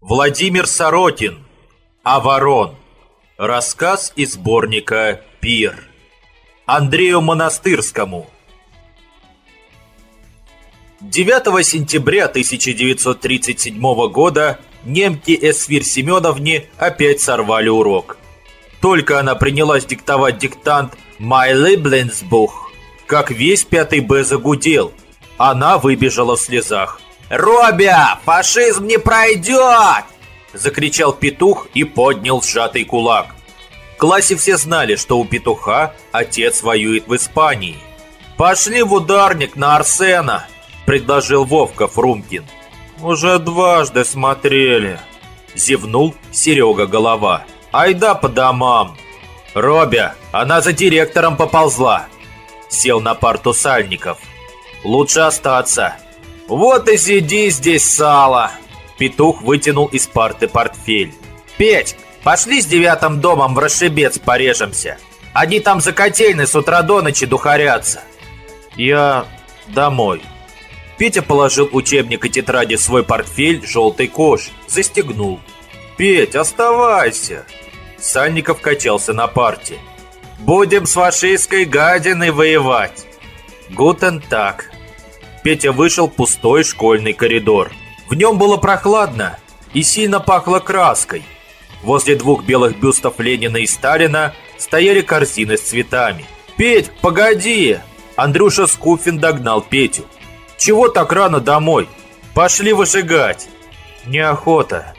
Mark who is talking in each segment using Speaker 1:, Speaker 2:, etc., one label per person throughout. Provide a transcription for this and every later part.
Speaker 1: Владимир Сорокин. Аворон. Рассказ из сборника «Пир». Андрею Монастырскому. 9 сентября 1937 года немки Эсфир Семеновне опять сорвали урок. Только она принялась диктовать диктант «My Lieblingsbuch», как весь пятый Б загудел. Она выбежала в слезах.
Speaker 2: «Робя, фашизм не пройдет!»
Speaker 1: Закричал петух и поднял сжатый кулак. В классе все знали, что у петуха отец воюет в Испании. «Пошли в ударник на Арсена!» Предложил Вовка Фрумкин. «Уже дважды смотрели!» Зевнул Серега Голова. «Айда по домам!» «Робя, она за директором поползла!» Сел на парту Сальников. «Лучше остаться!» «Вот и сиди здесь, сало!» Петух вытянул из парты портфель. «Петь, пошли с девятым домом в расшибец порежемся. Они там за котельной с утра до ночи духарятся». «Я домой». Петя положил учебник и тетради в свой портфель желтой кожи, застегнул. «Петь, оставайся!» Сальников качался на парте. «Будем с фашистской гадиной воевать!» «Гутен так!» Петя вышел в пустой школьный коридор. В нем было прохладно и сильно пахло краской. Возле двух белых бюстов Ленина и Сталина стояли корзины с цветами. «Петь, погоди!» Андрюша Скуфин догнал Петю. «Чего так рано домой? Пошли выжигать!» «Неохота!»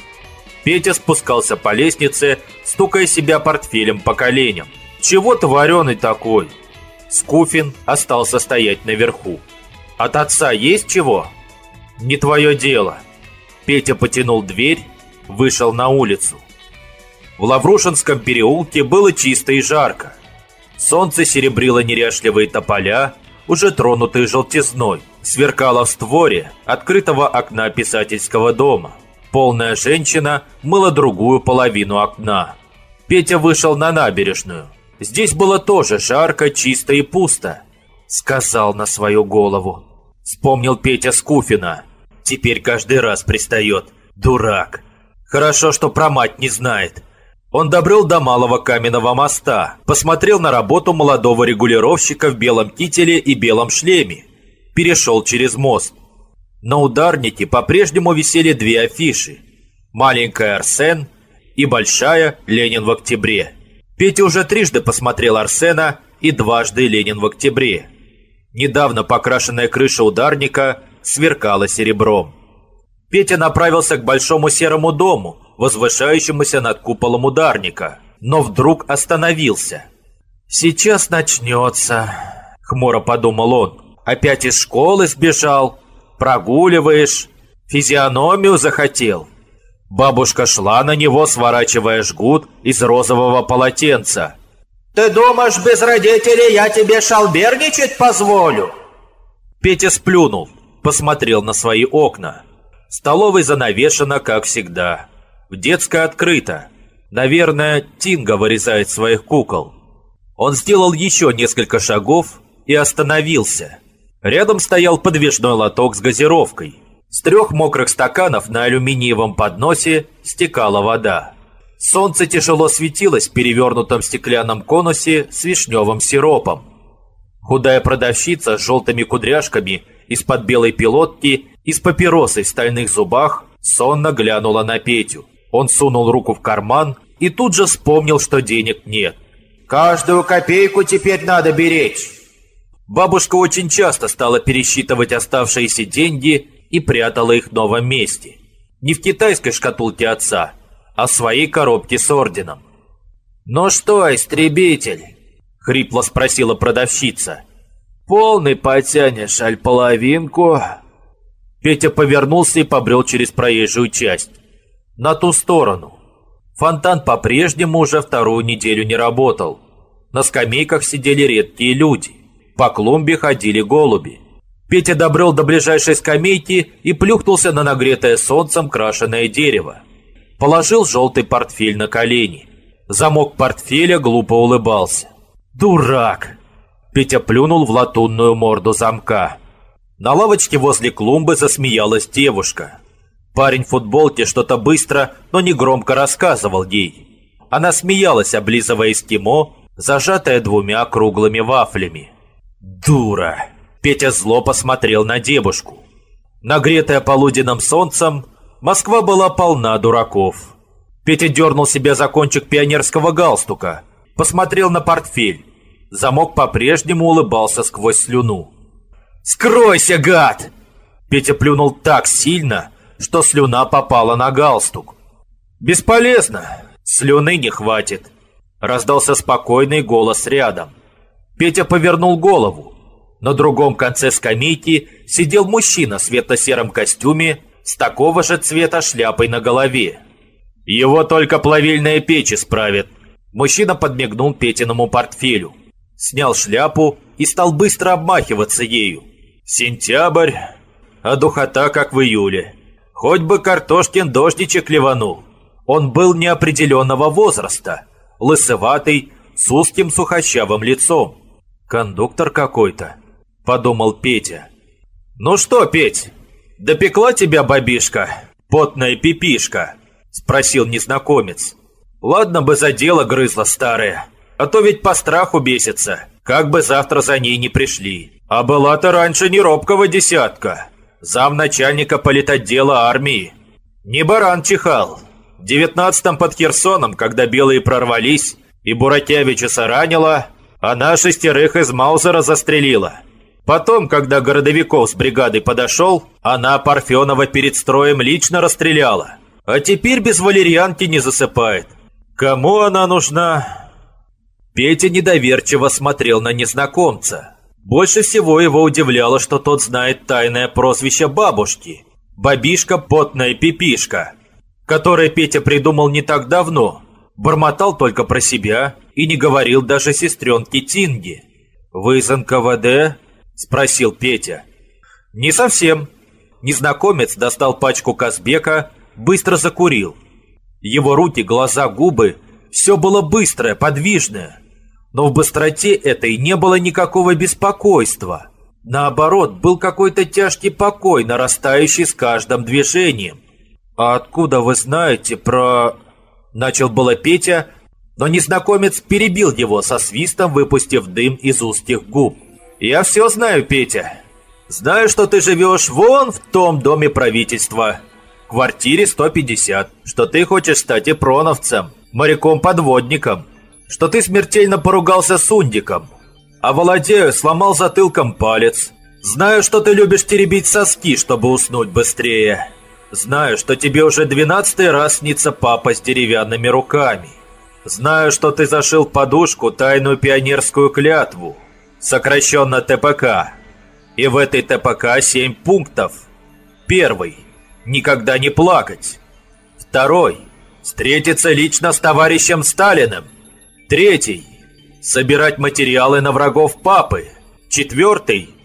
Speaker 1: Петя спускался по лестнице, стукая себя портфелем по коленям. «Чего ты вареный такой?» Скуфин остался стоять наверху. От отца есть чего? Не твое дело. Петя потянул дверь, вышел на улицу. В Лаврушинском переулке было чисто и жарко. Солнце серебрило неряшливые тополя, уже тронутые желтизной, сверкало в створе открытого окна писательского дома. Полная женщина мыла другую половину окна. Петя вышел на набережную. Здесь было тоже жарко, чисто и пусто. Сказал на свою голову. Вспомнил Петя Скуфина. Теперь каждый раз пристает. Дурак. Хорошо, что про мать не знает. Он добрел до малого каменного моста, посмотрел на работу молодого регулировщика в белом кителе и белом шлеме. Перешел через мост. На ударнике по-прежнему висели две афиши. Маленькая Арсен и большая Ленин в октябре. Петя уже трижды посмотрел Арсена и дважды Ленин в октябре. Недавно покрашенная крыша ударника сверкала серебром. Петя направился к большому серому дому, возвышающемуся над куполом ударника, но вдруг остановился. «Сейчас начнется», — хмуро подумал он. «Опять из школы сбежал, прогуливаешь, физиономию захотел». Бабушка шла на него, сворачивая жгут из розового полотенца.
Speaker 2: Ты думаешь, без родителей я тебе шалберничать позволю?
Speaker 1: Петя сплюнул, посмотрел на свои окна. Столовой занавешена, как всегда. В детской открыто. Наверное, Тинга вырезает своих кукол. Он сделал еще несколько шагов и остановился. Рядом стоял подвижной лоток с газировкой. С трех мокрых стаканов на алюминиевом подносе стекала вода. Солнце тяжело светилось в перевернутом стеклянном конусе с вишневым сиропом. Худая продавщица с желтыми кудряшками из-под белой пилотки и с папиросой в стальных зубах сонно глянула на Петю. Он сунул руку в карман и тут же вспомнил, что денег нет.
Speaker 2: «Каждую копейку теперь надо беречь!»
Speaker 1: Бабушка очень часто стала пересчитывать оставшиеся деньги и прятала их в новом месте. Не в китайской шкатулке отца, о своей коробке с орденом.
Speaker 2: «Ну что, истребитель?» — хрипло спросила продавщица. «Полный потянешь, аль половинку?»
Speaker 1: Петя повернулся и побрел через проезжую часть. На ту сторону. Фонтан по-прежнему уже вторую неделю не работал. На скамейках сидели редкие люди. По клумбе ходили голуби. Петя добрел до ближайшей скамейки и плюхнулся на нагретое солнцем крашеное дерево. Положил желтый портфель на колени. Замок портфеля глупо улыбался. «Дурак!» Петя плюнул в латунную морду замка. На лавочке возле клумбы засмеялась девушка. Парень в футболке что-то быстро, но не громко рассказывал ей. Она смеялась, облизывая эскимо, зажатая двумя круглыми вафлями. «Дура!» Петя зло посмотрел на девушку. Нагретая полуденным солнцем, Москва была полна дураков. Петя дернул себя за кончик пионерского галстука, посмотрел на портфель. Замок по-прежнему улыбался сквозь слюну. «Скройся, гад!» Петя плюнул так сильно, что слюна попала на галстук. «Бесполезно, слюны не хватит», — раздался спокойный голос рядом. Петя повернул голову. На другом конце скамейки сидел мужчина в светло-сером костюме с такого же цвета шляпой на голове. «Его только плавильная печь исправит». Мужчина подмигнул Петиному портфелю, снял шляпу и стал быстро обмахиваться ею. «Сентябрь, а духота как в июле. Хоть бы картошкин дождичек ливанул. Он был неопределенного возраста, лысоватый, с узким сухощавым лицом. «Кондуктор какой-то», — подумал Петя. «Ну что, Петь, допекла тебя бабишка, потная пипишка?» — спросил незнакомец. «Ладно бы за дело грызла старая, а то ведь по страху бесится, как бы завтра за ней не пришли. А была-то раньше не робкого десятка, замначальника политотдела армии. Не баран чихал. В девятнадцатом под Херсоном, когда белые прорвались и Буратевича ранило, она шестерых из Маузера застрелила. Потом, когда Городовиков с бригадой подошел, она Парфенова перед строем лично расстреляла. А теперь без валерьянки не засыпает. Кому она нужна? Петя недоверчиво смотрел на незнакомца. Больше всего его удивляло, что тот знает тайное прозвище бабушки. Бабишка потная пипишка, которое Петя придумал не так давно. Бормотал только про себя и не говорил даже сестренке Тинге. «Вы из НКВД?» – спросил Петя. «Не совсем». Незнакомец достал пачку Казбека, быстро закурил. Его руки, глаза, губы – все было быстрое, подвижное. Но в быстроте этой не было никакого беспокойства. Наоборот, был какой-то тяжкий покой, нарастающий с каждым движением. «А откуда вы знаете про...» Начал было Петя, но незнакомец перебил его со свистом, выпустив дым из узких губ. «Я все знаю, Петя. Знаю, что ты живешь вон в том доме правительства, квартире 150, что ты хочешь стать ипроновцем, моряком-подводником, что ты смертельно поругался с Ундиком, а Володею сломал затылком палец. Знаю, что ты любишь теребить соски, чтобы уснуть быстрее. Знаю, что тебе уже двенадцатый раз снится папа с деревянными руками. Знаю, что ты зашил подушку тайную пионерскую клятву, сокращенно ТПК. И в этой ТПК семь пунктов. Первый – никогда не плакать. Второй – встретиться лично с товарищем Сталиным – Третий – собирать материалы на врагов папы. Четвертый –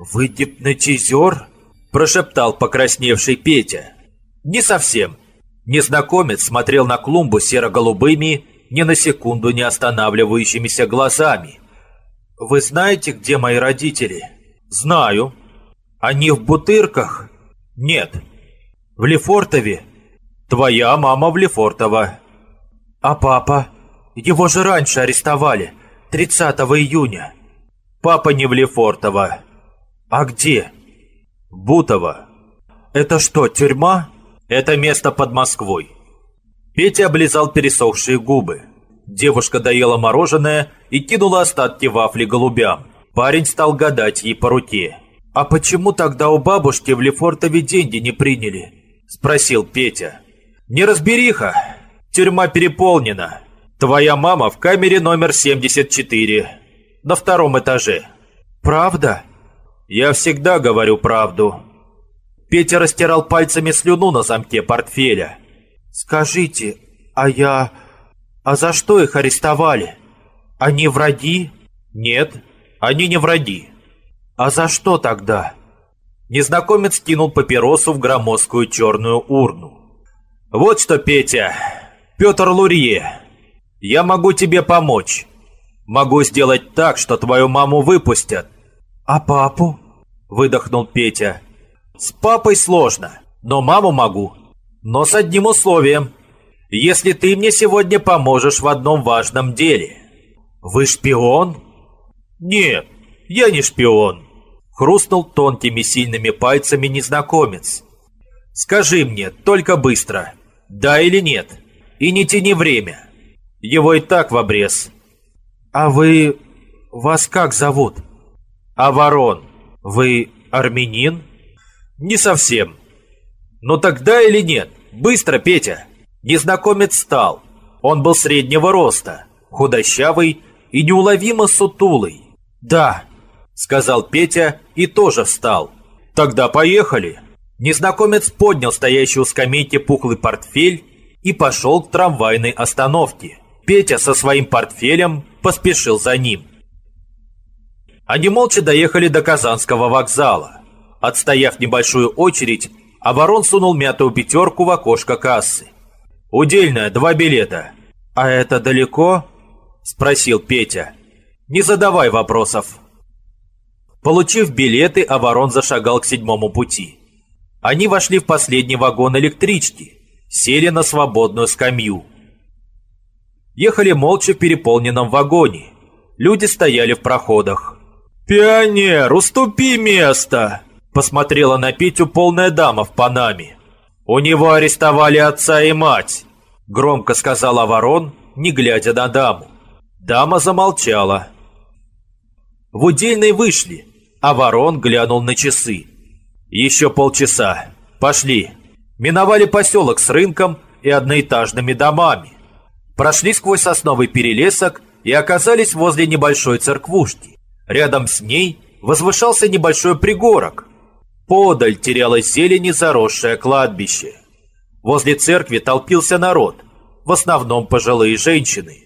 Speaker 1: «Вы гипнотизер?» – прошептал покрасневший Петя. «Не совсем». Незнакомец смотрел на клумбу серо-голубыми, ни на секунду не останавливающимися глазами. «Вы знаете, где мои родители?» «Знаю». «Они в Бутырках?» «Нет». «В Лефортове?» «Твоя мама в Лефортово». «А папа?» Его же раньше арестовали, 30 июня. Папа не в Лефортово. А где? Бутово. Это что, тюрьма? Это место под Москвой. Петя облизал пересохшие губы. Девушка доела мороженое и кинула остатки вафли голубям. Парень стал гадать ей по руке. «А почему тогда у бабушки в Лефортове деньги не приняли?» Спросил Петя. «Неразбериха. Тюрьма переполнена. Твоя мама в камере номер 74, на втором этаже. Правда? Я всегда говорю правду. Петя растирал пальцами слюну на замке портфеля. Скажите, а я... А за что их арестовали? Они враги? Нет, они не враги. А за что тогда? Незнакомец кинул папиросу в громоздкую черную урну. Вот что, Петя, Петр Лурье, я могу тебе помочь. Могу сделать так, что твою маму выпустят. А папу? Выдохнул Петя. С папой сложно. Но маму могу. Но с одним условием. Если ты мне сегодня поможешь в одном важном деле. Вы шпион? Нет, я не шпион. Хрустнул тонкими сильными пальцами незнакомец. Скажи мне, только быстро, да или нет? И не тяни время. Его и так в обрез. А вы... вас как зовут? Аворон. Вы армянин? Не совсем. Но тогда или нет? Быстро, Петя. Незнакомец встал. Он был среднего роста, худощавый и неуловимо сутулый. «Да», — сказал Петя и тоже встал. «Тогда поехали». Незнакомец поднял стоящий у скамейки пухлый портфель и пошел к трамвайной остановке. Петя со своим портфелем поспешил за ним. Они молча доехали до Казанского вокзала. Отстояв небольшую очередь, Оборон сунул мятую пятерку в окошко кассы. «Удельная, два билета». «А это далеко?» – спросил Петя. «Не задавай вопросов». Получив билеты, Оборон зашагал к седьмому пути. Они вошли в последний вагон электрички, сели на свободную скамью. Ехали молча в переполненном вагоне. Люди стояли в проходах. «Пионер, уступи место!» Посмотрела на Петю полная дама в Панаме. «У него арестовали отца и мать», — громко сказала ворон, не глядя на даму. Дама замолчала. В удельной вышли, а ворон глянул на часы. «Еще полчаса. Пошли». Миновали поселок с рынком и одноэтажными домами. Прошли сквозь сосновый перелесок и оказались возле небольшой церквушки. Рядом с ней возвышался небольшой пригорок, Подаль терялось зелени заросшее кладбище. Возле церкви толпился народ, в основном пожилые женщины.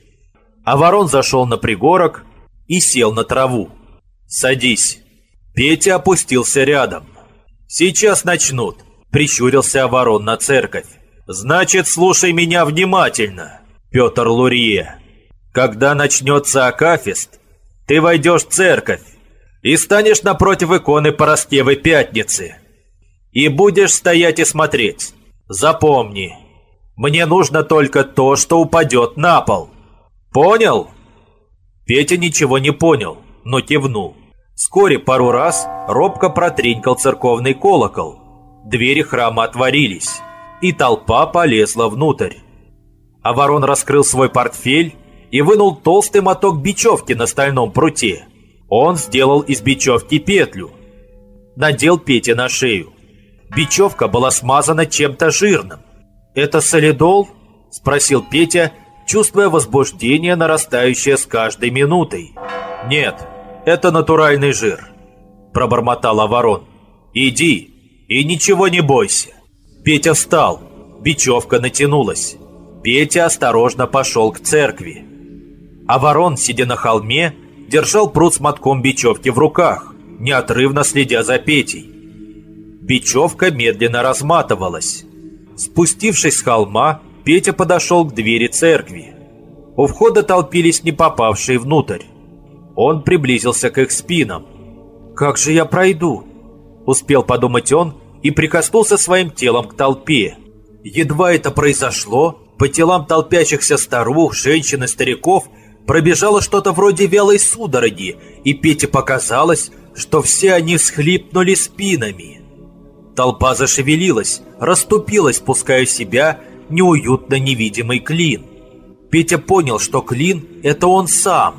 Speaker 1: А ворон зашел на пригорок и сел на траву. «Садись». Петя опустился рядом. «Сейчас начнут», — прищурился ворон на церковь. «Значит, слушай меня внимательно, Петр Лурье. Когда начнется Акафист, ты войдешь в церковь, и станешь напротив иконы Пороскевой Пятницы. И будешь стоять и смотреть. Запомни, мне нужно только то, что упадет на пол. Понял? Петя ничего не понял, но кивнул. Вскоре пару раз робко протренькал церковный колокол. Двери храма отворились, и толпа полезла внутрь. А ворон раскрыл свой портфель и вынул толстый моток бечевки на стальном пруте. Он сделал из бечевки петлю. Надел Пете на шею. Бечевка была смазана чем-то жирным. «Это солидол?» – спросил Петя, чувствуя возбуждение, нарастающее с каждой минутой. «Нет, это натуральный жир», – пробормотал ворон. «Иди и ничего не бойся». Петя встал, бечевка натянулась. Петя осторожно пошел к церкви. А ворон, сидя на холме, держал пруд с мотком бечевки в руках, неотрывно следя за Петей. Бечевка медленно разматывалась. Спустившись с холма, Петя подошел к двери церкви. У входа толпились не попавшие внутрь. Он приблизился к их спинам. «Как же я пройду?» Успел подумать он и прикоснулся своим телом к толпе. Едва это произошло, по телам толпящихся старух, женщин и стариков – пробежало что-то вроде вялой судороги, и Пете показалось, что все они всхлипнули спинами. Толпа зашевелилась, расступилась, пуская себя неуютно невидимый клин. Петя понял, что клин – это он сам.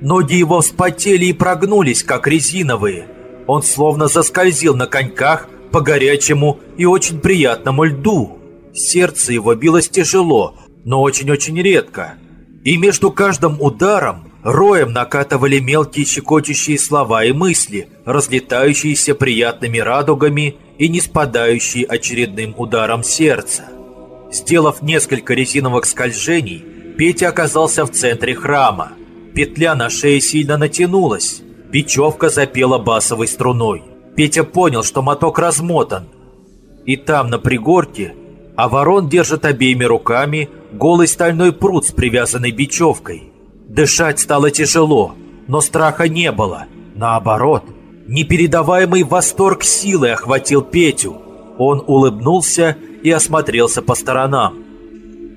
Speaker 1: Ноги его вспотели и прогнулись, как резиновые. Он словно заскользил на коньках по горячему и очень приятному льду. Сердце его билось тяжело, но очень-очень редко – и между каждым ударом роем накатывали мелкие щекочущие слова и мысли, разлетающиеся приятными радугами и не спадающие очередным ударом сердца. Сделав несколько резиновых скольжений, Петя оказался в центре храма. Петля на шее сильно натянулась. Бечевка запела басовой струной. Петя понял, что моток размотан. И там, на пригорке, а ворон держит обеими руками голый стальной пруд с привязанной бечевкой. Дышать стало тяжело, но страха не было. Наоборот, непередаваемый восторг силы охватил Петю. Он улыбнулся и осмотрелся по сторонам.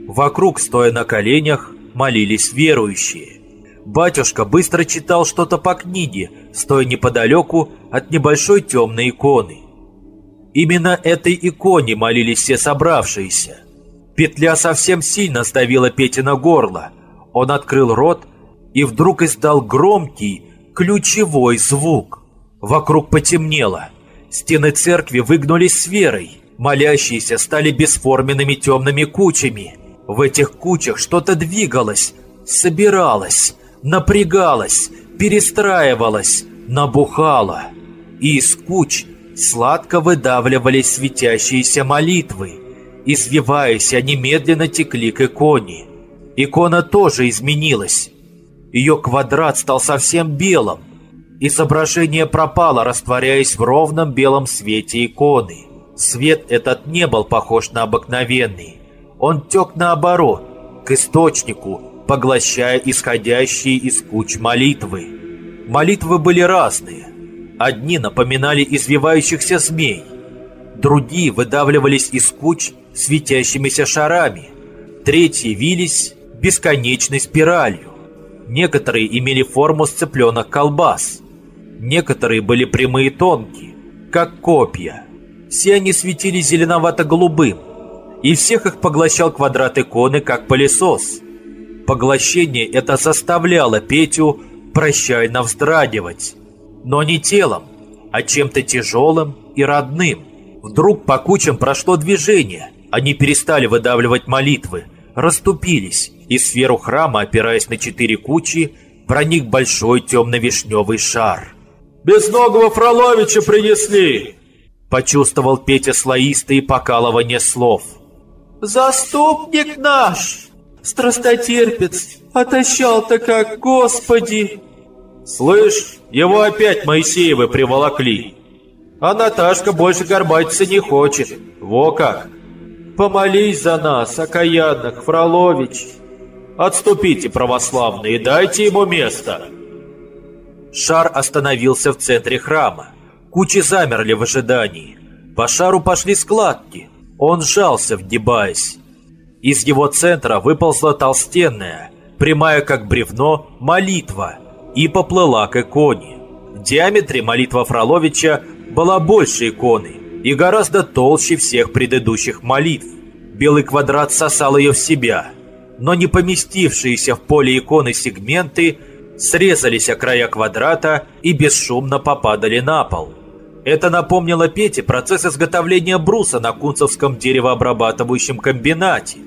Speaker 1: Вокруг, стоя на коленях, молились верующие. Батюшка быстро читал что-то по книге, стоя неподалеку от небольшой темной иконы. Именно этой иконе молились все собравшиеся. Петля совсем сильно сдавила Пете на горло. Он открыл рот и вдруг издал громкий, ключевой звук. Вокруг потемнело. Стены церкви выгнулись сферой. Молящиеся стали бесформенными темными кучами. В этих кучах что-то двигалось, собиралось, напрягалось, перестраивалось, набухало. И из куч сладко выдавливались светящиеся молитвы. Извиваясь, они медленно текли к иконе. Икона тоже изменилась. Ее квадрат стал совсем белым. Изображение пропало, растворяясь в ровном белом свете иконы. Свет этот не был похож на обыкновенный. Он тек наоборот, к источнику, поглощая исходящие из куч молитвы. Молитвы были разные. Одни напоминали извивающихся змей, другие выдавливались из куч светящимися шарами, третьи вились бесконечной спиралью. Некоторые имели форму сцепленных колбас, некоторые были прямые и тонкие, как копья. Все они светили зеленовато-голубым, и всех их поглощал квадрат иконы, как пылесос. Поглощение это заставляло Петю прощально вздрагивать, но не телом, а чем-то тяжелым и родным. Вдруг по кучам прошло движение, они перестали выдавливать молитвы, расступились, и в сферу храма, опираясь на четыре кучи, проник большой темно-вишневый шар.
Speaker 2: «Безногого Фроловича принесли!»
Speaker 1: Почувствовал Петя слоистые покалывания слов.
Speaker 2: «Заступник наш! Страстотерпец! Отощал-то как, Господи!»
Speaker 1: «Слышь, его опять Моисеевы приволокли, а Наташка больше горбатиться не хочет. Во как!»
Speaker 2: «Помолись за нас, окаянных, Фролович!»
Speaker 1: «Отступите, православные, дайте ему место!» Шар остановился в центре храма. Кучи замерли в ожидании. По шару пошли складки. Он сжался, вгибаясь. Из его центра выползла толстенная, прямая как бревно, молитва и поплыла к иконе. В диаметре молитва Фроловича была больше иконы и гораздо толще всех предыдущих молитв. Белый квадрат сосал ее в себя, но не поместившиеся в поле иконы сегменты срезались о края квадрата и бесшумно попадали на пол. Это напомнило Пете процесс изготовления бруса на кунцевском деревообрабатывающем комбинате.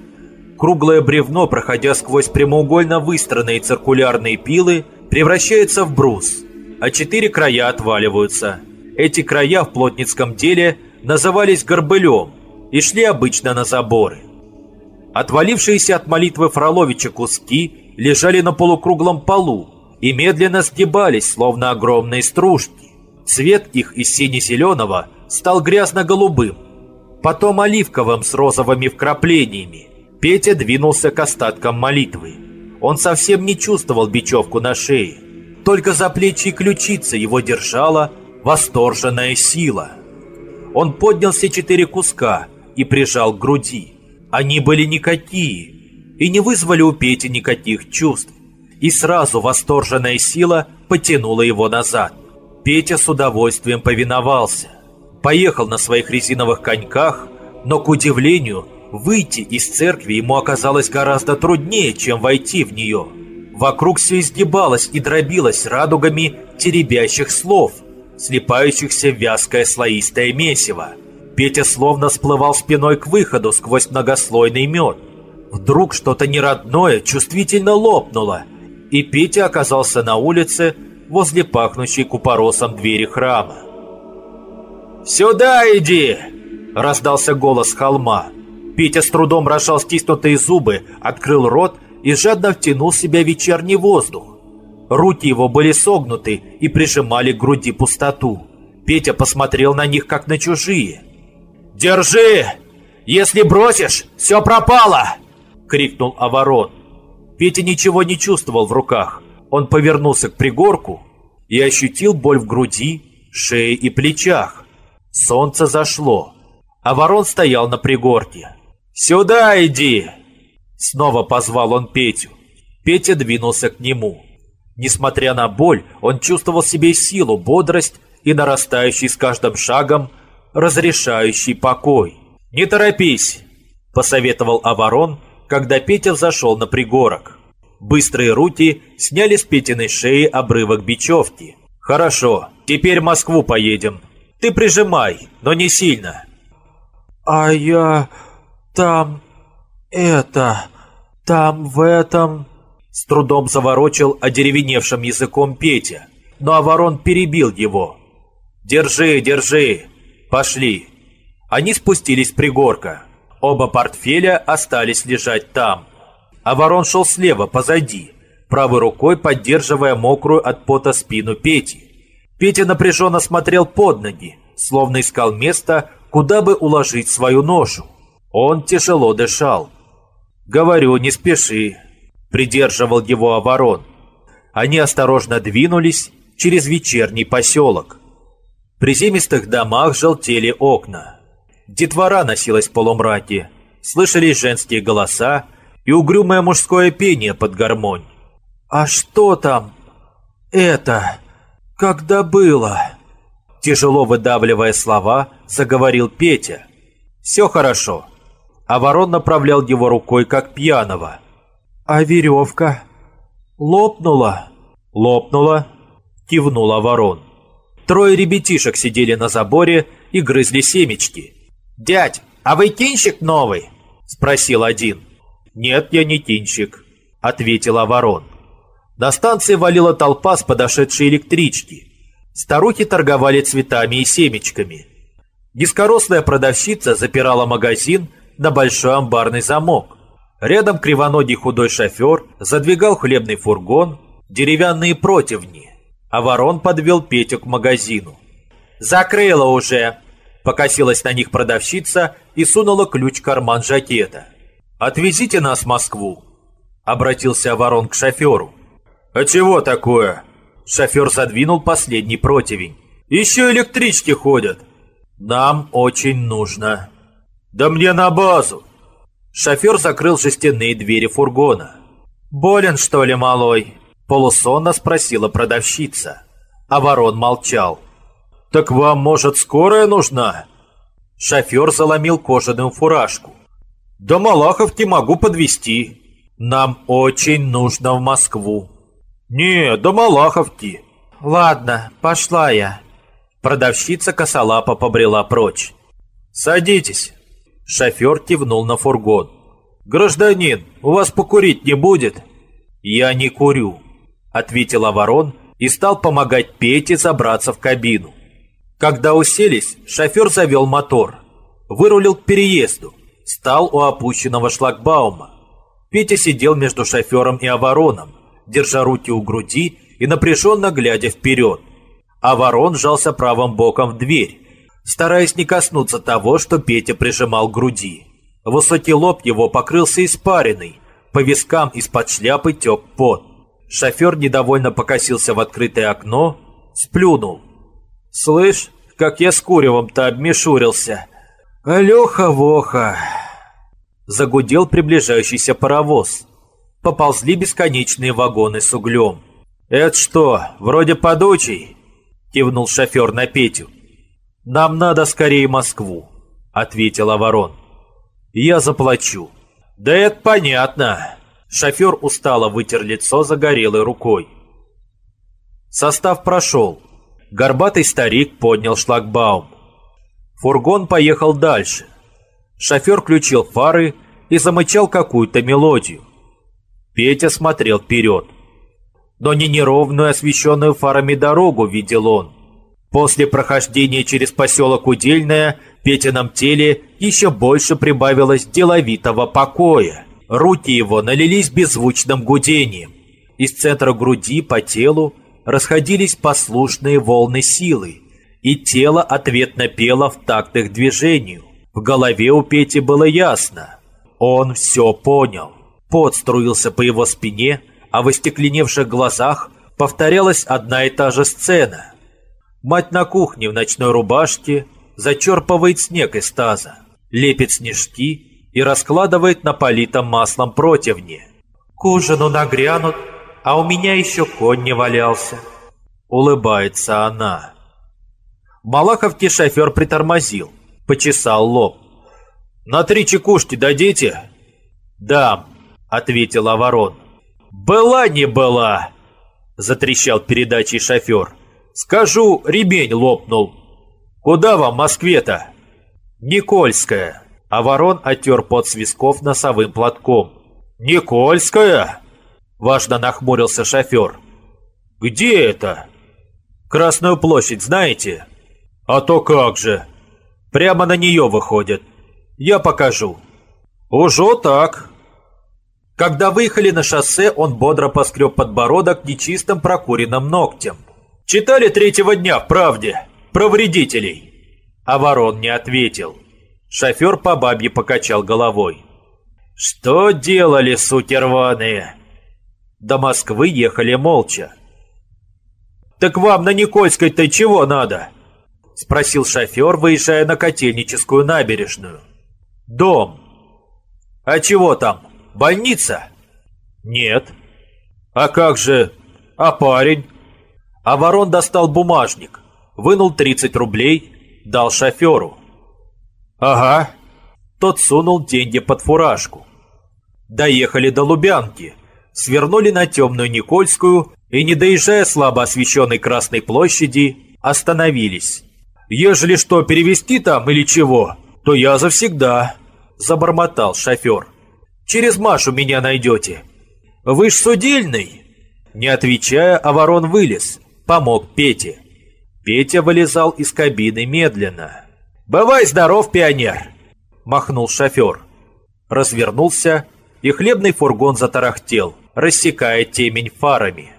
Speaker 1: Круглое бревно, проходя сквозь прямоугольно выстроенные циркулярные пилы, превращается в брус, а четыре края отваливаются. Эти края в плотницком деле назывались горбылем и шли обычно на заборы. Отвалившиеся от молитвы Фроловича куски лежали на полукруглом полу и медленно сгибались, словно огромные стружки. Цвет их из сине-зеленого стал грязно-голубым, потом оливковым с розовыми вкраплениями. Петя двинулся к остаткам молитвы. Он совсем не чувствовал бечевку на шее. Только за плечи и ключицы его держала восторженная сила. Он поднял все четыре куска и прижал к груди. Они были никакие и не вызвали у Пети никаких чувств. И сразу восторженная сила потянула его назад. Петя с удовольствием повиновался. Поехал на своих резиновых коньках, но, к удивлению, выйти из церкви ему оказалось гораздо труднее, чем войти в нее. Вокруг все изгибалось и дробилось радугами теребящих слов, слепающихся в вязкое слоистое месиво. Петя словно сплывал спиной к выходу сквозь многослойный мед. Вдруг что-то неродное чувствительно лопнуло, и Петя оказался на улице, возле пахнущей купоросом двери храма.
Speaker 2: «Сюда иди!»
Speaker 1: – раздался голос холма. Петя с трудом рожал стиснутые зубы, открыл рот и жадно втянул в себя вечерний воздух. Руки его были согнуты и прижимали к груди пустоту. Петя посмотрел на них, как на чужие.
Speaker 2: «Держи! Если бросишь, все пропало!»
Speaker 1: — крикнул Аворон. Петя ничего не чувствовал в руках. Он повернулся к пригорку и ощутил боль в груди, шее и плечах. Солнце зашло. а ворон стоял на пригорке. «Сюда иди!» Снова позвал он Петю. Петя двинулся к нему. Несмотря на боль, он чувствовал в себе силу, бодрость и нарастающий с каждым шагом разрешающий покой. «Не торопись!» – посоветовал Аворон, когда Петя взошел на пригорок. Быстрые руки сняли с Петиной шеи обрывок бечевки. «Хорошо, теперь в Москву поедем. Ты прижимай, но не сильно».
Speaker 3: «А я там... это... там в этом...»
Speaker 1: С трудом заворочил одеревеневшим языком Петя, но Аворон перебил его. «Держи, держи! Пошли!» Они спустились с пригорка. Оба портфеля остались лежать там. Аворон шел слева, позади, правой рукой поддерживая мокрую от пота спину Пети. Петя напряженно смотрел под ноги, словно искал место, куда бы уложить свою ношу. Он тяжело дышал. «Говорю, не спеши», — придерживал его оборон. Они осторожно двинулись через вечерний поселок. В приземистых домах желтели окна. Детвора носилась в полумраке. Слышались женские голоса и угрюмое мужское пение под гармонь.
Speaker 3: «А что там? Это? Когда было?»
Speaker 1: Тяжело выдавливая слова, заговорил Петя. «Все хорошо». А ворон направлял его рукой, как пьяного.
Speaker 3: «А веревка? Лопнула?»
Speaker 1: «Лопнула?» Кивнула ворон. Трое ребятишек сидели на заборе и грызли семечки.
Speaker 2: «Дядь, а вы кинщик новый?»
Speaker 1: Спросил один. «Нет, я не кинщик», ответила ворон. На станции валила толпа с подошедшей электрички. Старухи торговали цветами и семечками. Низкорослая продавщица запирала магазин на большой амбарный замок. Рядом кривоногий худой шофер задвигал хлебный фургон, деревянные противни, а ворон подвел Петю к магазину.
Speaker 2: «Закрыла уже!»
Speaker 1: Покосилась на них продавщица и сунула ключ в карман жакета. «Отвезите нас в Москву!» Обратился ворон к шоферу. «А чего такое?» Шофер задвинул последний противень. «Еще электрички ходят!» «Нам очень нужно!» «Да мне на базу!» Шофер закрыл жестяные двери фургона.
Speaker 2: «Болен, что ли, малой?»
Speaker 1: Полусонно спросила продавщица. А ворон молчал. «Так вам, может, скорая нужна?» Шофер заломил кожаную фуражку. «До Малаховки могу подвести. Нам очень нужно в Москву». «Не, до Малаховки».
Speaker 2: «Ладно, пошла я».
Speaker 1: Продавщица косолапо побрела прочь. «Садитесь». Шофер кивнул на фургон. «Гражданин, у вас покурить не будет?» «Я не курю», — ответил ворон и стал помогать Пете забраться в кабину. Когда уселись, шофер завел мотор, вырулил к переезду, стал у опущенного шлагбаума. Петя сидел между шофером и обороном, держа руки у груди и напряженно глядя вперед. А ворон сжался правым боком в дверь, стараясь не коснуться того, что Петя прижимал к груди. Высокий лоб его покрылся испариной, по вискам из-под шляпы тек пот. Шофер недовольно покосился в открытое окно, сплюнул. «Слышь, как я с куревом-то обмешурился!» «Алёха-воха!» Загудел приближающийся паровоз. Поползли бесконечные вагоны с углем. «Это что, вроде подучий?» Кивнул шофер на Петю. «Нам надо скорее Москву», — ответил Аворон. «Я заплачу». «Да это понятно». Шофер устало вытер лицо загорелой рукой. Состав прошел. Горбатый старик поднял шлагбаум. Фургон поехал дальше. Шофер включил фары и замычал какую-то мелодию. Петя смотрел вперед. Но не неровную освещенную фарами дорогу видел он, После прохождения через поселок Удельное в Петином теле еще больше прибавилось деловитого покоя. Руки его налились беззвучным гудением. Из центра груди по телу расходились послушные волны силы, и тело ответно пело в такт их движению. В голове у Пети было ясно. Он все понял. Пот струился по его спине, а в остекленевших глазах повторялась одна и та же сцена – Мать на кухне в ночной рубашке, зачерпывает снег из таза, лепит снежки и раскладывает на политом маслом противне.
Speaker 2: К ужину нагрянут, а у меня еще конь не валялся.
Speaker 1: Улыбается она. Малаховский шофер притормозил, почесал лоб. «На три чекушки дадите?» «Дам», — ответил Аворон. «Была не была!» — затрещал передачей шофер. «Скажу, ремень лопнул. Куда вам Москве-то?» «Никольская». А ворон оттер под свисков носовым платком. «Никольская?» Важно нахмурился шофер. «Где это?» «Красную площадь знаете?» «А то как же!» «Прямо на нее выходит. Я покажу». «Уже так». Когда выехали на шоссе, он бодро поскреб подбородок нечистым прокуренным ногтем. «Читали третьего дня в правде?» Про вредителей!» А ворон не ответил. Шофер по бабье покачал головой. «Что делали, сутерваные?» До Москвы ехали молча. «Так вам на Никольской-то чего надо?» Спросил шофер, выезжая на Котельническую набережную. «Дом». «А чего там? Больница?» «Нет». «А как же? А парень?» А ворон достал бумажник вынул 30 рублей, дал шоферу. «Ага». Тот сунул деньги под фуражку. Доехали до Лубянки, свернули на темную Никольскую и, не доезжая слабо освещенной Красной площади, остановились. «Ежели что, перевести там или чего, то я завсегда», – забормотал шофер. «Через Машу меня найдете». «Вы ж судильный?» Не отвечая, Аворон вылез, помог Пете. Петя вылезал из кабины медленно. «Бывай здоров, пионер!» – махнул шофер. Развернулся, и хлебный фургон затарахтел, рассекая темень фарами.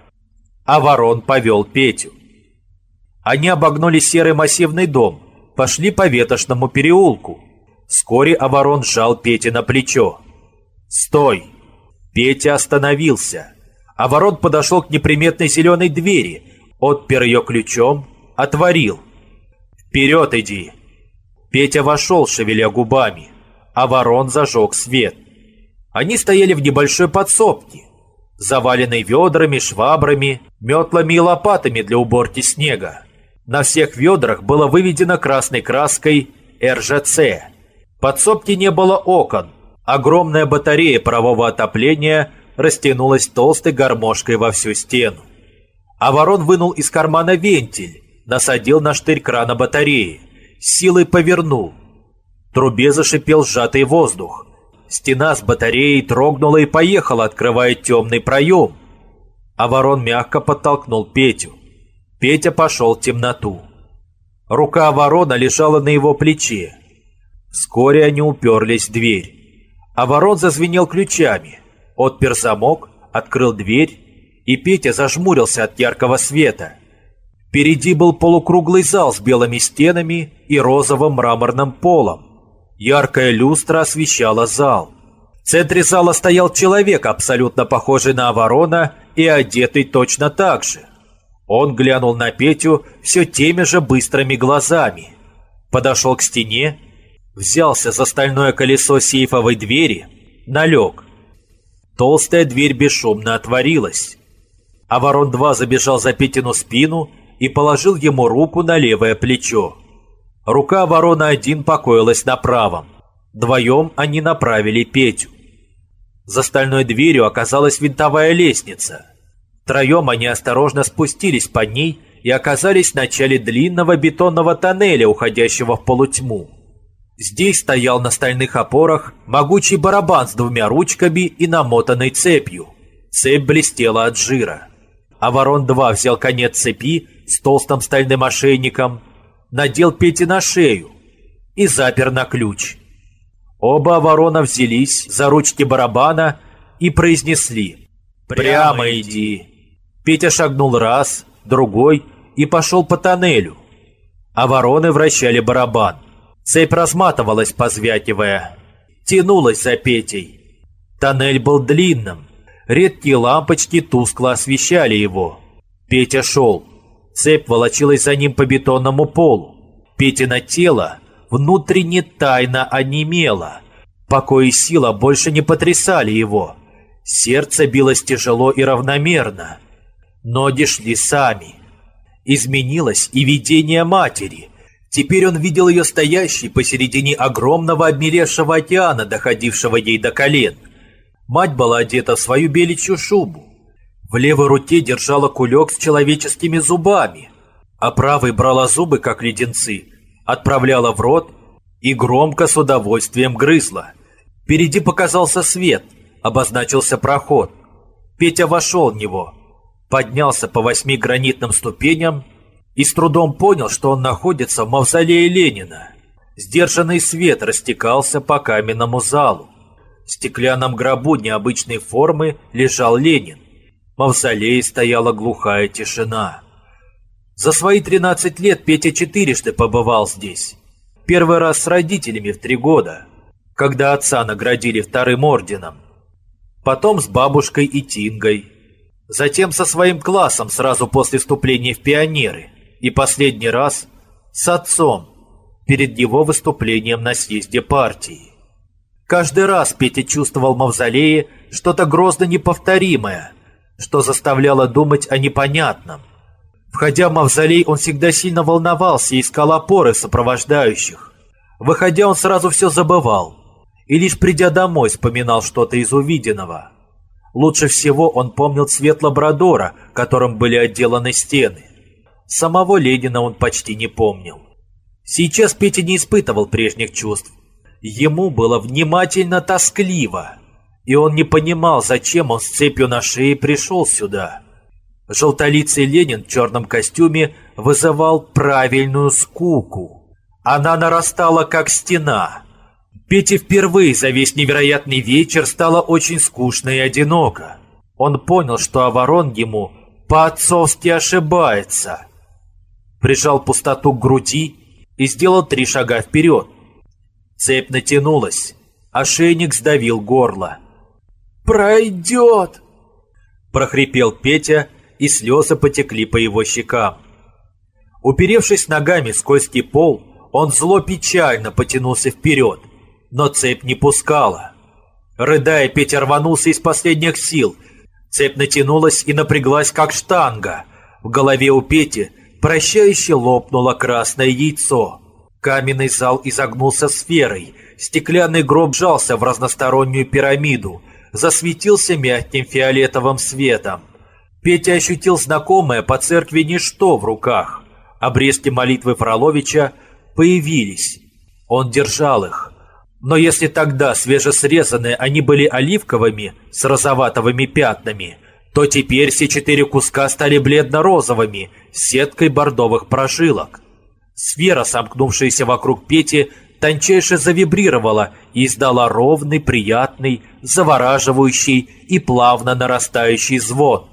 Speaker 1: А ворон повел Петю. Они обогнули серый массивный дом, пошли по ветошному переулку. Вскоре Аворон сжал Пете на плечо. «Стой!» Петя остановился. Аворон подошел к неприметной зеленой двери, отпер ее ключом Отворил. Вперед иди. Петя вошел, шевеля губами, а ворон зажег свет. Они стояли в небольшой подсобке, заваленной ведрами, швабрами, метлами и лопатами для уборки снега. На всех ведрах было выведено красной краской РЖЦ. В подсобке не было окон. Огромная батарея парового отопления растянулась толстой гармошкой во всю стену. А ворон вынул из кармана вентиль насадил на штырь крана батареи, силой повернул. Трубе зашипел сжатый воздух. Стена с батареей трогнула и поехала, открывая темный проем. А ворон мягко подтолкнул Петю. Петя пошел в темноту. Рука ворона лежала на его плече. Вскоре они уперлись в дверь. А ворон зазвенел ключами. Отпер замок, открыл дверь, и Петя зажмурился от яркого света. Впереди был полукруглый зал с белыми стенами и розовым мраморным полом. Яркая люстра освещала зал. В центре зала стоял человек, абсолютно похожий на ворона и одетый точно так же. Он глянул на Петю все теми же быстрыми глазами. Подошел к стене, взялся за стальное колесо сейфовой двери, налег. Толстая дверь бесшумно отворилась. А ворон-2 забежал за Петину спину и положил ему руку на левое плечо. Рука ворона один покоилась на правом. Вдвоем они направили Петю. За стальной дверью оказалась винтовая лестница. Втроем они осторожно спустились по ней и оказались в начале длинного бетонного тоннеля, уходящего в полутьму. Здесь стоял на стальных опорах могучий барабан с двумя ручками и намотанной цепью. Цепь блестела от жира. А ворон-2 взял конец цепи с толстым стальным ошейником, надел Пете на шею и запер на ключ. Оба ворона взялись за ручки барабана и произнесли «Прямо иди». Петя шагнул раз, другой и пошел по тоннелю. А вороны вращали барабан. Цепь разматывалась, позвякивая. Тянулась за Петей. Тоннель был длинным. Редкие лампочки тускло освещали его. Петя шел. Цепь волочилась за ним по бетонному полу. Петина тело внутренне тайно онемело. Покой и сила больше не потрясали его. Сердце билось тяжело и равномерно. Ноги шли сами. Изменилось и видение матери. Теперь он видел ее стоящей посередине огромного обмелевшего океана, доходившего ей до колен. Мать была одета в свою беличью шубу. В левой руке держала кулек с человеческими зубами, а правой брала зубы, как леденцы, отправляла в рот и громко с удовольствием грызла. Впереди показался свет, обозначился проход. Петя вошел в него, поднялся по восьми гранитным ступеням и с трудом понял, что он находится в мавзолее Ленина. Сдержанный свет растекался по каменному залу. В стеклянном гробу необычной формы лежал Ленин мавзолее стояла глухая тишина. За свои 13 лет Петя четырежды побывал здесь. Первый раз с родителями в три года, когда отца наградили вторым орденом. Потом с бабушкой и Тингой. Затем со своим классом сразу после вступления в пионеры. И последний раз с отцом перед его выступлением на съезде партии. Каждый раз Петя чувствовал в мавзолее что-то грозно неповторимое – что заставляло думать о непонятном. Входя в мавзолей, он всегда сильно волновался и искал опоры сопровождающих. Выходя, он сразу все забывал. И лишь придя домой, вспоминал что-то из увиденного. Лучше всего он помнил цвет лабрадора, которым были отделаны стены. Самого Ленина он почти не помнил. Сейчас Петя не испытывал прежних чувств. Ему было внимательно тоскливо и он не понимал, зачем он с цепью на шее пришел сюда. Желтолицый Ленин в черном костюме вызывал правильную скуку. Она нарастала, как стена. Пете впервые за весь невероятный вечер стало очень скучно и одиноко. Он понял, что Аворон ему по-отцовски ошибается. Прижал пустоту к груди и сделал три шага вперед. Цепь натянулась, ошейник сдавил горло.
Speaker 2: «Пройдет!»
Speaker 1: прохрипел Петя, и слезы потекли по его щекам. Уперевшись ногами в скользкий пол, он зло печально потянулся вперед, но цепь не пускала. Рыдая, Петя рванулся из последних сил. Цепь натянулась и напряглась, как штанга. В голове у Пети прощающе лопнуло красное яйцо. Каменный зал изогнулся сферой, стеклянный гроб жался в разностороннюю пирамиду, засветился мягким фиолетовым светом. Петя ощутил знакомое по церкви ничто в руках. Обрезки молитвы Фроловича появились. Он держал их. Но если тогда свежесрезанные они были оливковыми с розоватовыми пятнами, то теперь все четыре куска стали бледно-розовыми с сеткой бордовых прожилок. Сфера, сомкнувшаяся вокруг Пети, тончайше завибрировала и издала ровный, приятный, завораживающий и плавно нарастающий звон.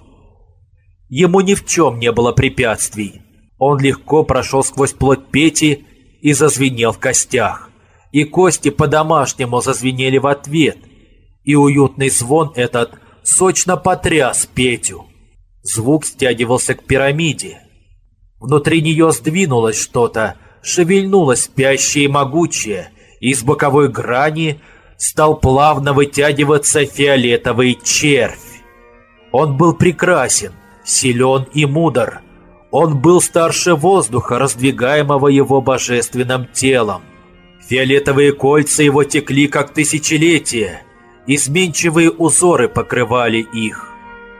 Speaker 1: Ему ни в чем не было препятствий. Он легко прошел сквозь плоть Пети и зазвенел в костях. И кости по-домашнему зазвенели в ответ. И уютный звон этот сочно потряс Петю. Звук стягивался к пирамиде. Внутри нее сдвинулось что-то, шевельнулось спящее и могучее, и с боковой грани стал плавно вытягиваться фиолетовый червь. Он был прекрасен, силен и мудр. Он был старше воздуха, раздвигаемого его божественным телом. Фиолетовые кольца его текли, как тысячелетия. Изменчивые узоры покрывали их.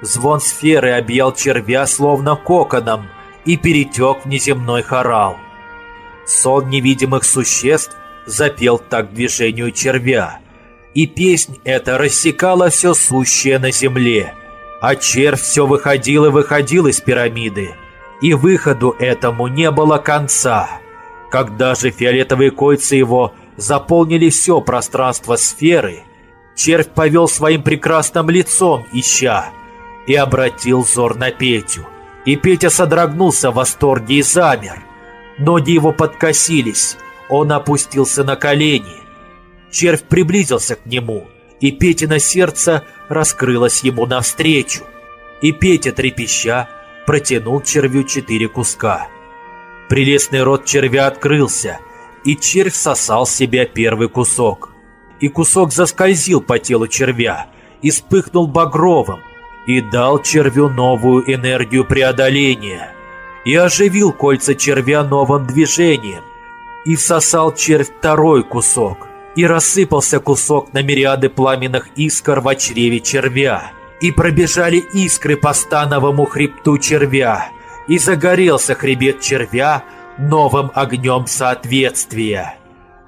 Speaker 1: Звон сферы объял червя словно коконом и перетек в неземной хорал. Сон невидимых существ запел так движению червя, и песнь эта рассекала все сущее на земле, а червь все выходил и выходил из пирамиды, и выходу этому не было конца. Когда же фиолетовые кольца его заполнили все пространство сферы, червь повел своим прекрасным лицом, ища, и обратил взор на Петю. И Петя содрогнулся в восторге и замер. Ноги его подкосились, он опустился на колени. Червь приблизился к нему, и Петина сердце раскрылось ему навстречу. И Петя, трепеща, протянул червю четыре куска. Прелестный рот червя открылся, и червь сосал себя первый кусок. И кусок заскользил по телу червя, и вспыхнул багровым, и дал червю новую энергию преодоления, и оживил кольца червя новым движением, и всосал червь второй кусок, и рассыпался кусок на мириады пламенных искр в чреве червя, и пробежали искры по становому хребту червя, и загорелся хребет червя новым огнем соответствия.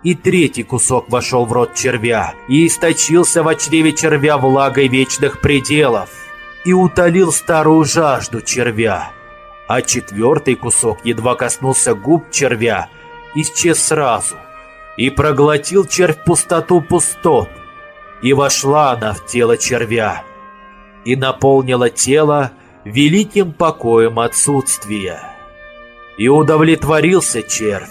Speaker 1: И третий кусок вошел в рот червя, и источился в чреве червя влагой вечных пределов, и утолил старую жажду червя. А четвертый кусок едва коснулся губ червя, исчез сразу, и проглотил червь пустоту пустот, и вошла она в тело червя, и наполнила тело великим покоем отсутствия. И удовлетворился червь,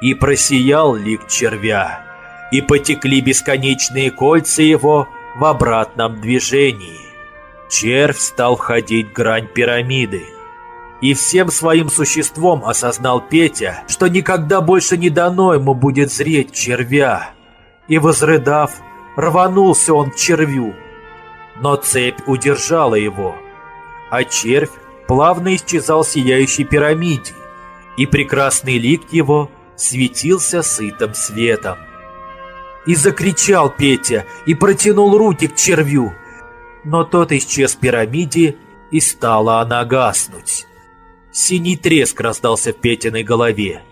Speaker 1: и просиял лик червя, и потекли бесконечные кольца его в обратном движении. Червь стал входить грань пирамиды. И всем своим существом осознал Петя, что никогда больше не дано ему будет зреть червя. И, возрыдав, рванулся он к червю. Но цепь удержала его, а червь плавно исчезал в сияющей пирамиде, и прекрасный лик его светился сытым светом. И закричал Петя, и протянул руки к червю, но тот исчез в пирамиде, и стала она гаснуть. Синий треск раздался в Петиной голове.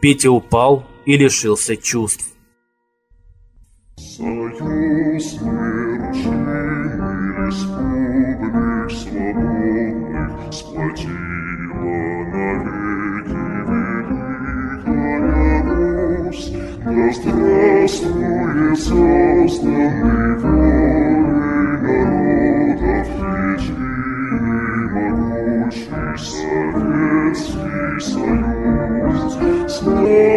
Speaker 1: Петя упал и лишился чувств.
Speaker 4: Союз вершины республик свободных сплотила навеки великая Русь. Да здравствует созданный волей народов единый могучий Советский Союз. Слава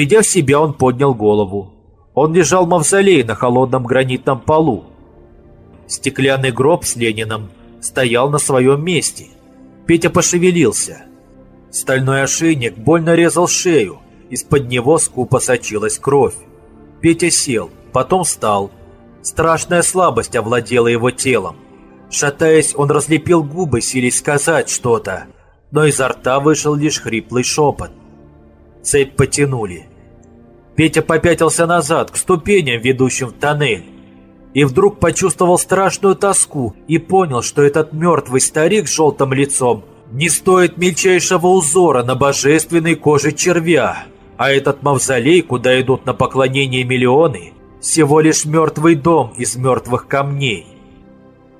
Speaker 1: Придя в себя, он поднял голову. Он лежал в мавзолее на холодном гранитном полу. Стеклянный гроб с Лениным стоял на своем месте. Петя пошевелился. Стальной ошейник больно резал шею, из-под него скупо сочилась кровь. Петя сел, потом встал. Страшная слабость овладела его телом. Шатаясь, он разлепил губы, силясь сказать что-то, но изо рта вышел лишь хриплый шепот. Цепь потянули. Петя попятился назад, к ступеням, ведущим в тоннель. И вдруг почувствовал страшную тоску и понял, что этот мертвый старик с желтым лицом не стоит мельчайшего узора на божественной коже червя, а этот мавзолей, куда идут на поклонение миллионы, всего лишь мертвый дом из мертвых камней.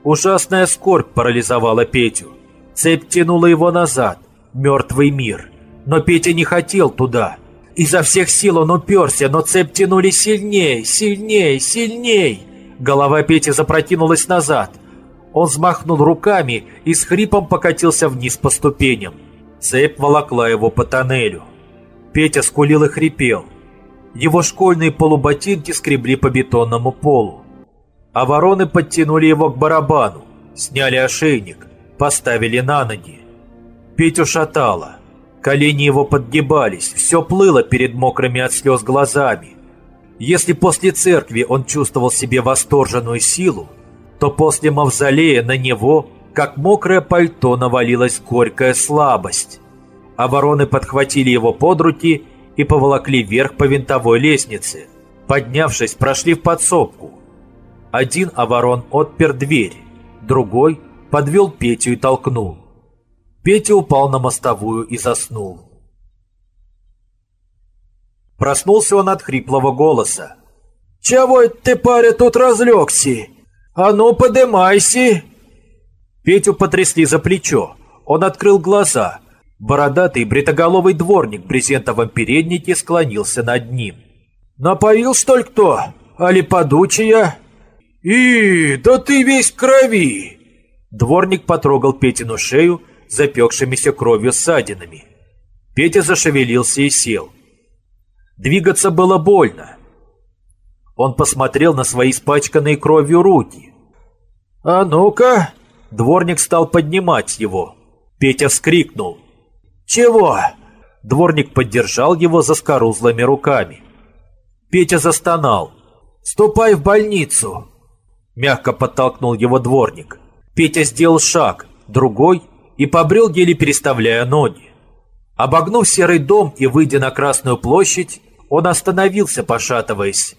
Speaker 1: Ужасная скорбь парализовала Петю. Цепь тянула его назад, мертвый мир. Но Петя не хотел туда. Изо всех сил он уперся, но цепь тянули сильней, сильней, сильней. Голова Пети запрокинулась назад. Он взмахнул руками и с хрипом покатился вниз по ступеням. Цепь волокла его по тоннелю. Петя скулил и хрипел. Его школьные полуботинки скребли по бетонному полу. А вороны подтянули его к барабану, сняли ошейник, поставили на ноги. Петю шатало. Колени его подгибались, все плыло перед мокрыми от слез глазами. Если после церкви он чувствовал себе восторженную силу, то после мавзолея на него, как мокрое пальто, навалилась горькая слабость. А вороны подхватили его под руки и поволокли вверх по винтовой лестнице. Поднявшись, прошли в подсобку. Один аворон отпер дверь, другой подвел Петю и толкнул. Петя упал на мостовую и заснул. Проснулся он от хриплого голоса.
Speaker 3: «Чего ты, паря, тут разлегся? А ну, подымайся!»
Speaker 1: Петю потрясли за плечо. Он открыл глаза. Бородатый бритоголовый дворник в брезентовом переднике склонился над ним.
Speaker 3: «Напоил, что ли, кто? Али подучая?» «И, да ты весь крови!»
Speaker 1: Дворник потрогал Петину шею запекшимися кровью ссадинами. Петя зашевелился и сел. Двигаться было больно. Он посмотрел на свои испачканные кровью руки.
Speaker 3: «А ну-ка!»
Speaker 1: Дворник стал поднимать его. Петя вскрикнул.
Speaker 3: «Чего?»
Speaker 1: Дворник поддержал его за скорузлыми руками. Петя застонал.
Speaker 3: «Ступай в больницу!»
Speaker 1: Мягко подтолкнул его дворник. Петя сделал шаг, другой, и побрел, еле переставляя ноги. Обогнув серый дом и выйдя на Красную площадь, он остановился, пошатываясь.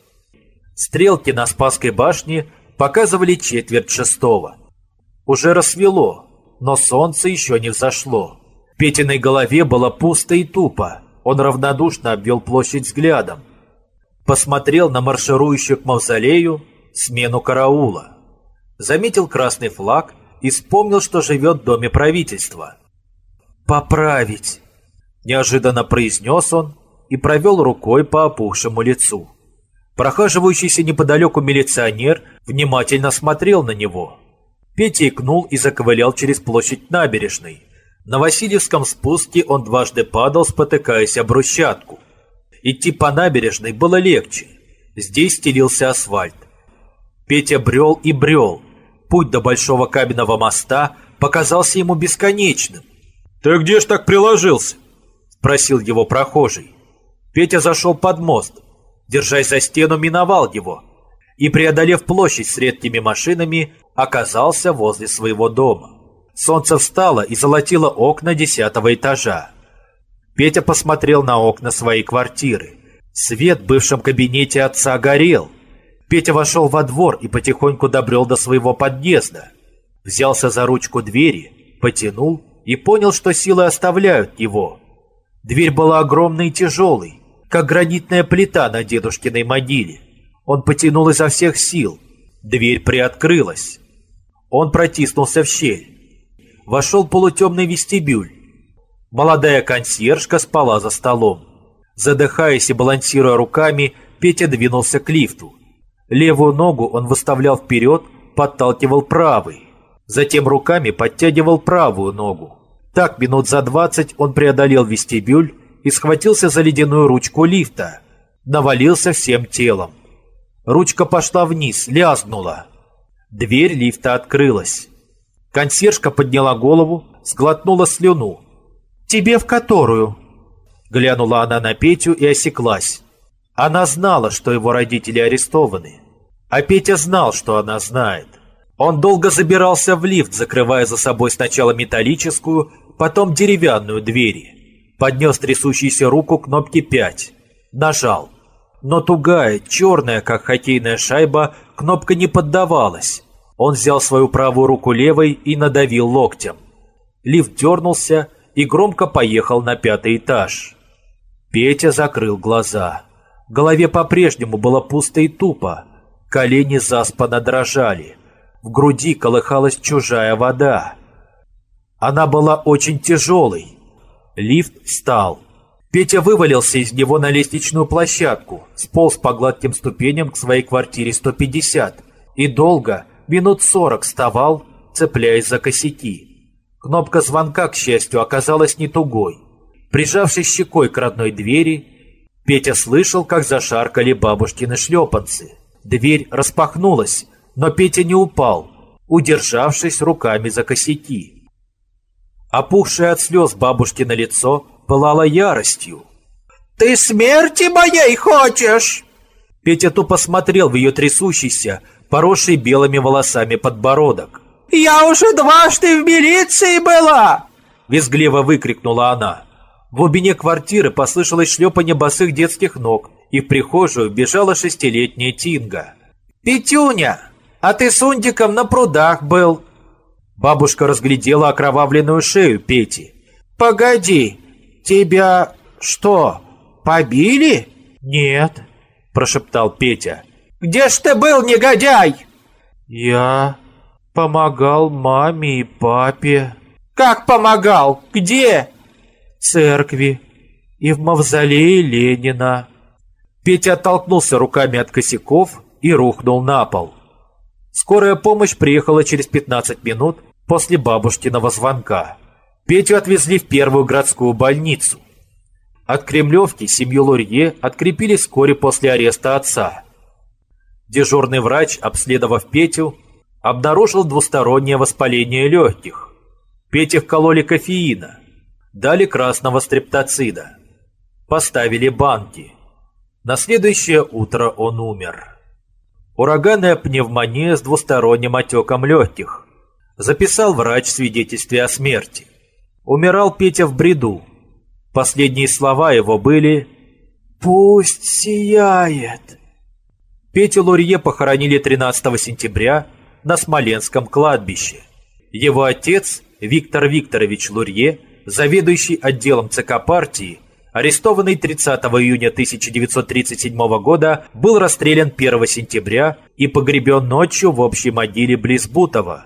Speaker 1: Стрелки на Спасской башне показывали четверть шестого. Уже рассвело, но солнце еще не взошло. В Петиной голове было пусто и тупо. Он равнодушно обвел площадь взглядом. Посмотрел на марширующую к мавзолею смену караула. Заметил красный флаг и вспомнил, что живет в доме правительства. «Поправить!» – неожиданно произнес он и провел рукой по опухшему лицу. Прохаживающийся неподалеку милиционер внимательно смотрел на него. Петя икнул и заковылял через площадь набережной. На Васильевском спуске он дважды падал, спотыкаясь об брусчатку. Идти по набережной было легче. Здесь стелился асфальт. Петя брел и брел. Путь до Большого Каменного моста показался ему бесконечным.
Speaker 3: «Ты где ж так приложился?»
Speaker 1: – спросил его прохожий. Петя зашел под мост, держась за стену, миновал его и, преодолев площадь с редкими машинами, оказался возле своего дома. Солнце встало и золотило окна десятого этажа. Петя посмотрел на окна своей квартиры. Свет в бывшем кабинете отца горел. Петя вошел во двор и потихоньку добрел до своего подъезда. Взялся за ручку двери, потянул и понял, что силы оставляют его. Дверь была огромной и тяжелой, как гранитная плита на дедушкиной могиле. Он потянул изо всех сил. Дверь приоткрылась. Он протиснулся в щель. Вошел полутемный вестибюль. Молодая консьержка спала за столом. Задыхаясь и балансируя руками, Петя двинулся к лифту. Левую ногу он выставлял вперед, подталкивал правой. Затем руками подтягивал правую ногу. Так минут за двадцать он преодолел вестибюль и схватился за ледяную ручку лифта. Навалился всем телом. Ручка пошла вниз, лязгнула. Дверь лифта открылась. Консьержка подняла голову, сглотнула слюну. «Тебе в которую?» Глянула она на Петю и осеклась. Она знала, что его родители арестованы. А Петя знал, что она знает. Он долго забирался в лифт, закрывая за собой сначала металлическую, потом деревянную двери. Поднес трясущуюся руку кнопки 5. Нажал. Но тугая, черная, как хоккейная шайба, кнопка не поддавалась. Он взял свою правую руку левой и надавил локтем. Лифт дернулся, и громко поехал на пятый этаж. Петя закрыл глаза. Голове по-прежнему было пусто и тупо. Колени заспанно дрожали. В груди колыхалась чужая вода. Она была очень тяжелой. Лифт встал. Петя вывалился из него на лестничную площадку, сполз по гладким ступеням к своей квартире 150 и долго, минут 40 вставал, цепляясь за косяки. Кнопка звонка, к счастью, оказалась не тугой. Прижавшись щекой к родной двери, Петя слышал, как зашаркали бабушкины шлепанцы. Дверь распахнулась, но Петя не упал, удержавшись руками за косяки. Опухшее от слез бабушкино лицо пылало яростью.
Speaker 2: «Ты смерти моей хочешь?»
Speaker 1: Петя тупо смотрел в ее трясущийся, поросший белыми волосами подбородок.
Speaker 2: «Я уже дважды в милиции была!»
Speaker 1: Визгливо выкрикнула она. В глубине квартиры послышалось шлепанье босых детских ног, и в прихожую бежала шестилетняя Тинга.
Speaker 2: «Петюня, а ты с Ундиком на прудах был!»
Speaker 1: Бабушка разглядела окровавленную шею Пети.
Speaker 2: «Погоди, тебя что, побили?»
Speaker 1: «Нет», – прошептал Петя.
Speaker 2: «Где ж ты был, негодяй?»
Speaker 3: «Я...» Помогал маме и папе.
Speaker 2: Как помогал? Где?
Speaker 3: Церкви и в мавзолее Ленина.
Speaker 1: Петя оттолкнулся руками от косяков и рухнул на пол. Скорая помощь приехала через 15 минут после бабушкиного звонка. Петю отвезли в первую городскую больницу. От Кремлевки семью Лурье открепили вскоре после ареста отца. Дежурный врач, обследовав Петю, обнаружил двустороннее воспаление легких. Пете вкололи кофеина, дали красного стрептоцида, поставили банки. На следующее утро он умер. Ураганная пневмония с двусторонним отеком легких. Записал врач в свидетельстве о смерти. Умирал Петя в бреду. Последние слова его были «Пусть сияет». Петю Лурье похоронили 13 сентября на Смоленском кладбище. Его отец, Виктор Викторович Лурье, заведующий отделом ЦК партии, арестованный 30 июня 1937 года, был расстрелян 1 сентября и погребен ночью в общей могиле близ Бутова.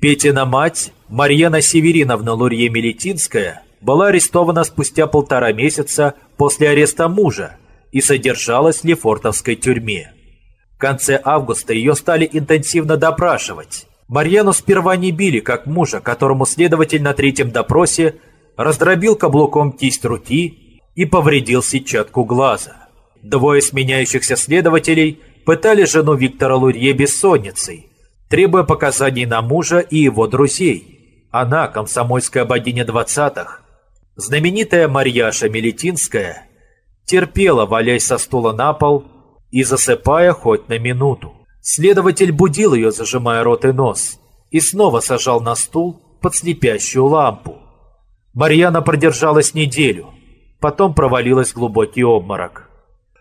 Speaker 1: Петина мать, Марьяна Севериновна Лурье-Мелетинская, была арестована спустя полтора месяца после ареста мужа и содержалась в Лефортовской тюрьме конце августа ее стали интенсивно допрашивать. Марьяну сперва не били, как мужа, которому следователь на третьем допросе раздробил каблуком кисть руки и повредил сетчатку глаза. Двое сменяющихся следователей пытали жену Виктора Лурье бессонницей, требуя показаний на мужа и его друзей. Она, комсомольская богиня двадцатых, знаменитая Марьяша Мелетинская, терпела, валяясь со стула на пол, и засыпая хоть на минуту. Следователь будил ее, зажимая рот и нос, и снова сажал на стул под слепящую лампу. Марьяна продержалась неделю, потом провалилась в глубокий обморок.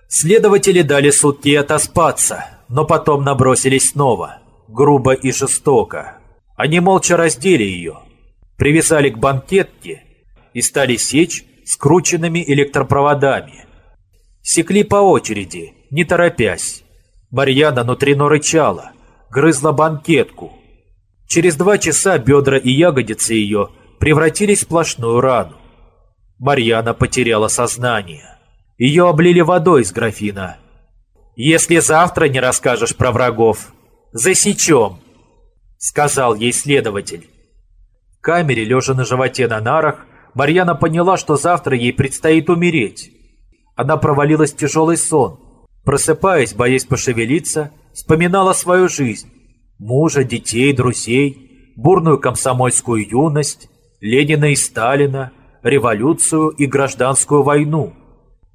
Speaker 1: Следователи дали сутки отоспаться, но потом набросились снова, грубо и жестоко. Они молча раздели ее, привязали к банкетке и стали сечь скрученными электропроводами. Секли по очереди, не торопясь. Марьяна внутрено рычала, грызла банкетку. Через два часа бедра и ягодицы ее превратились в сплошную рану. Марьяна потеряла сознание. Ее облили водой из графина. «Если завтра не расскажешь про врагов, засечем», — сказал ей следователь. В камере, лежа на животе на нарах, Марьяна поняла, что завтра ей предстоит умереть. Она провалилась в тяжелый сон, Просыпаясь, боясь пошевелиться, вспоминала свою жизнь, мужа, детей, друзей, бурную комсомольскую юность, Ленина и Сталина, революцию и гражданскую войну,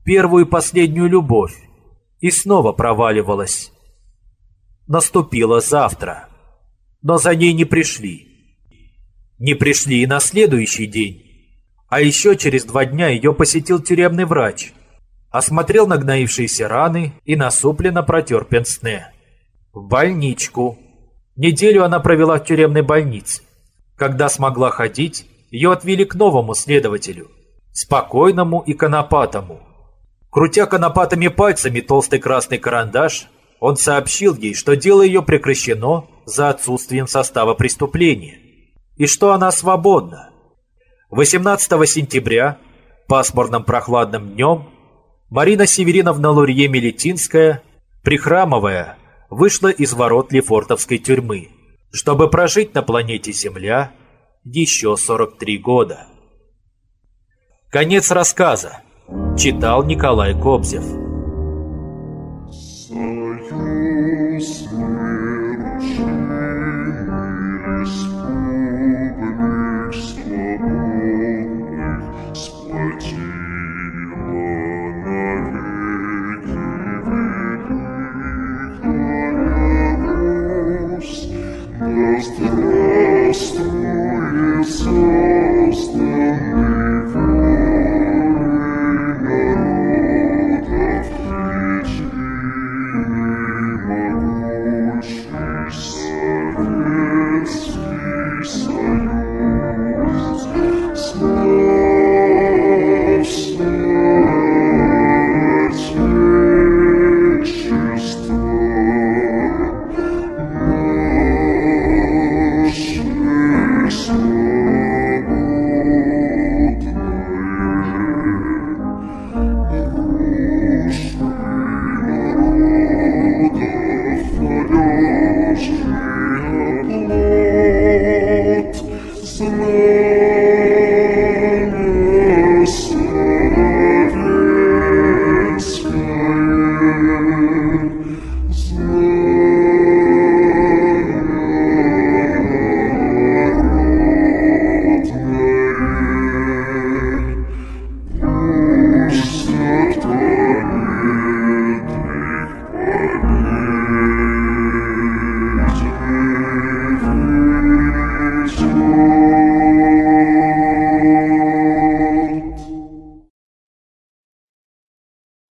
Speaker 1: первую и последнюю любовь, и снова проваливалась. Наступило завтра, но за ней не пришли. Не пришли и на следующий день. А еще через два дня ее посетил тюремный врач – осмотрел нагноившиеся раны и насупленно протер пенсне. В больничку. Неделю она провела в тюремной больнице. Когда смогла ходить, ее отвели к новому следователю. Спокойному и конопатому. Крутя конопатыми пальцами толстый красный карандаш, он сообщил ей, что дело ее прекращено за отсутствием состава преступления и что она свободна. 18 сентября, пасмурным прохладным днем, Марина Севериновна Лурье-Мелетинская, прихрамывая, вышла из ворот Лефортовской тюрьмы, чтобы прожить на планете Земля еще 43 года. Конец рассказа. Читал Николай Кобзев.